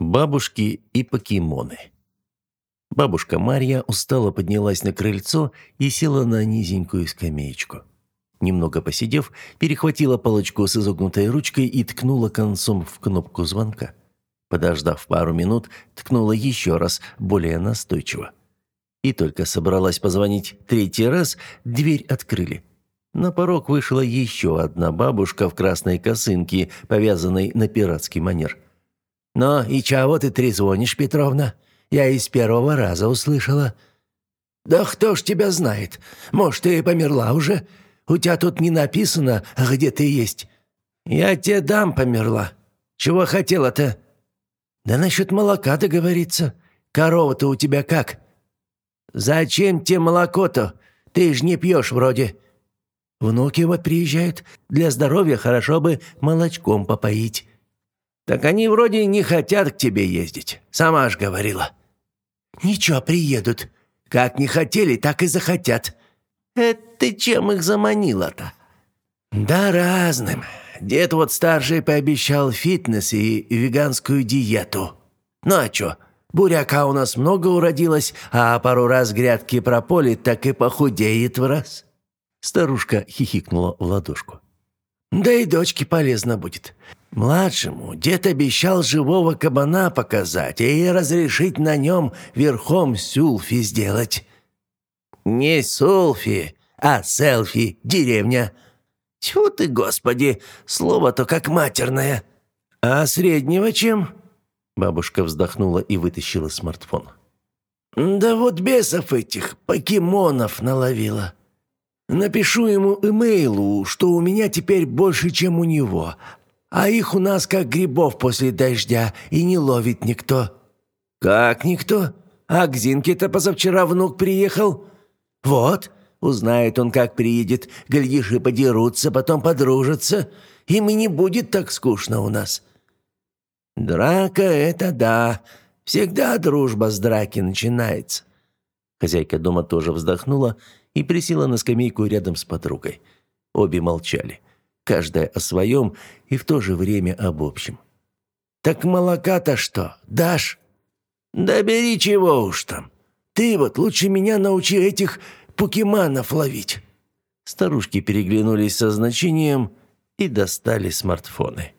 Бабушки и покемоны. Бабушка Марья устало поднялась на крыльцо и села на низенькую скамеечку. Немного посидев, перехватила палочку с изогнутой ручкой и ткнула концом в кнопку звонка. Подождав пару минут, ткнула еще раз, более настойчиво. И только собралась позвонить третий раз, дверь открыли. На порог вышла еще одна бабушка в красной косынке, повязанной на пиратский манер. «Ну и чего ты трезвонишь, Петровна? Я из первого раза услышала». «Да кто ж тебя знает? Может, ты померла уже? У тебя тут не написано, где ты есть». «Я тебе дам померла. Чего хотела-то?» «Да насчет молока договориться. Корова-то у тебя как?» «Зачем тебе молоко-то? Ты ж не пьешь вроде». «Внуки вот приезжают. Для здоровья хорошо бы молочком попоить». «Так они вроде не хотят к тебе ездить. Сама ж говорила». «Ничего, приедут. Как не хотели, так и захотят». «Это ты чем их заманила-то?» «Да разным. Дед вот старший пообещал фитнес и веганскую диету. Ну а чё, буряка у нас много уродилось, а пару раз грядки прополит, так и похудеет в раз». Старушка хихикнула в ладошку. «Да и дочке полезно будет. Младшему дед обещал живого кабана показать и разрешить на нем верхом сюлфи сделать. Не сулфи, а селфи, деревня. Тьфу ты, господи, слово-то как матерное. А среднего чем? Бабушка вздохнула и вытащила смартфон. Да вот бесов этих покемонов наловила. Напишу ему имейлу, что у меня теперь больше, чем у него, а их у нас как грибов после дождя, и не ловит никто». «Как никто? А к Зинке-то позавчера внук приехал?» «Вот, узнает он, как приедет, глядишь и подерутся, потом подружатся, и не будет так скучно у нас». «Драка — это да, всегда дружба с драки начинается». Хозяйка дома тоже вздохнула и присела на скамейку рядом с подругой. Обе молчали каждая о своем и в то же время об общем. «Так молока-то что, дашь?» «Да бери чего уж там. Ты вот лучше меня научи этих покеманов ловить». Старушки переглянулись со значением и достали смартфоны.